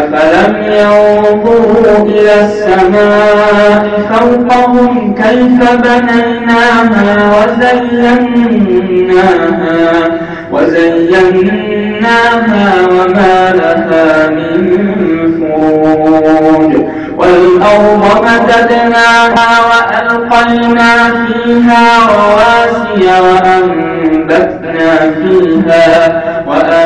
أفلم ينظروا إلى السماء فوقهم كيف بنيناها وزيناها وزيناها وما لها من فروج والأرض مددناها وألقينا فيها رواسي وأنبتنا فيها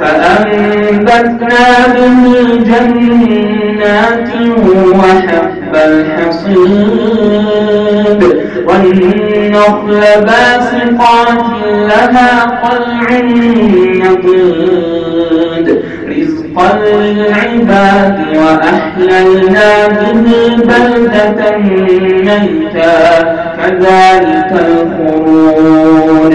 فأنبتنا به جنات وحب الحصيد. والنخل باسقات لها طلع نضيد رزقا للعباد وأحللنا به بلدة ميتا. كذلك الخروج.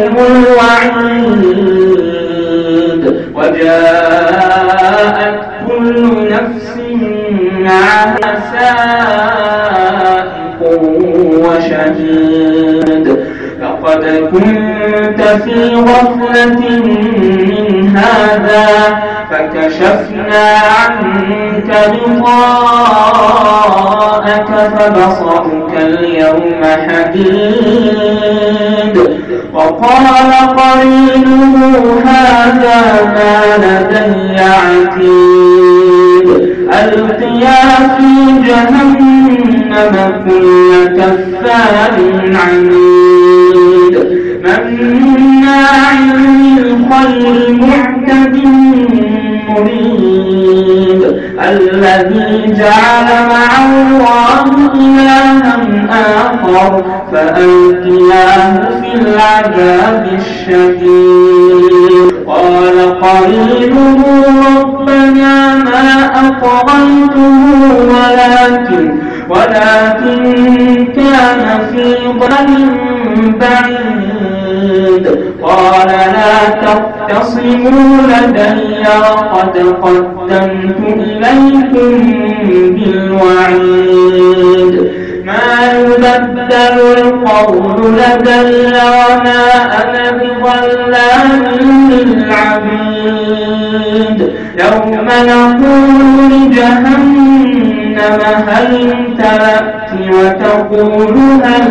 يوم الوعيد. وجاءت كل نفس معها سائق وشهيد. لقد كنت في غفلة من هذا فكشفنا عنك غطاءك فبصرك اليوم حديد. وقال قرينه هذا ما لدي عتيد. ألقيا في جهنم كل كفار عنيد. مناع للخير معتد مريد. الذي جعل مع الله إلها آخر فألقياه في العذاب الشديد. قال قرينه ربنا ما أطغيته ولكن ولكن كان في ضل بعيد. قال لا تختصموا لدي وقد قدمت إليكم بالوعيد. ما يبدل القول لدي وما أنا بظلام للعبيد. يوم نقول لجهنم هل امتلأت وتقول هل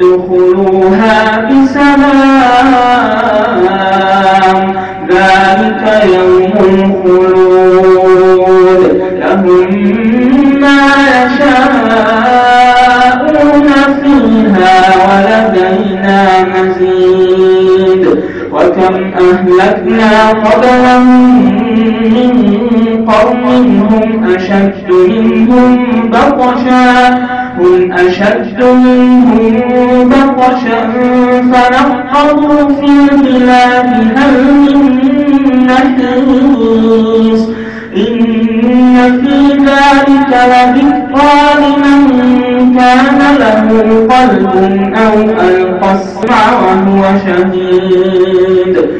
ادخلوها بسلام. ذلك يوم الخلود. لهم ما يشاءون فيها ولدينا مزيد. وكم أهلكنا قبلهم من قوم هم أشد منهم بطشا. هم أشد منهم بطشا فنقضوا في البلاد هل من محيص إن في ذلك لذكرى لمن كان له قلب أو ألقى السمع وهو شهيد.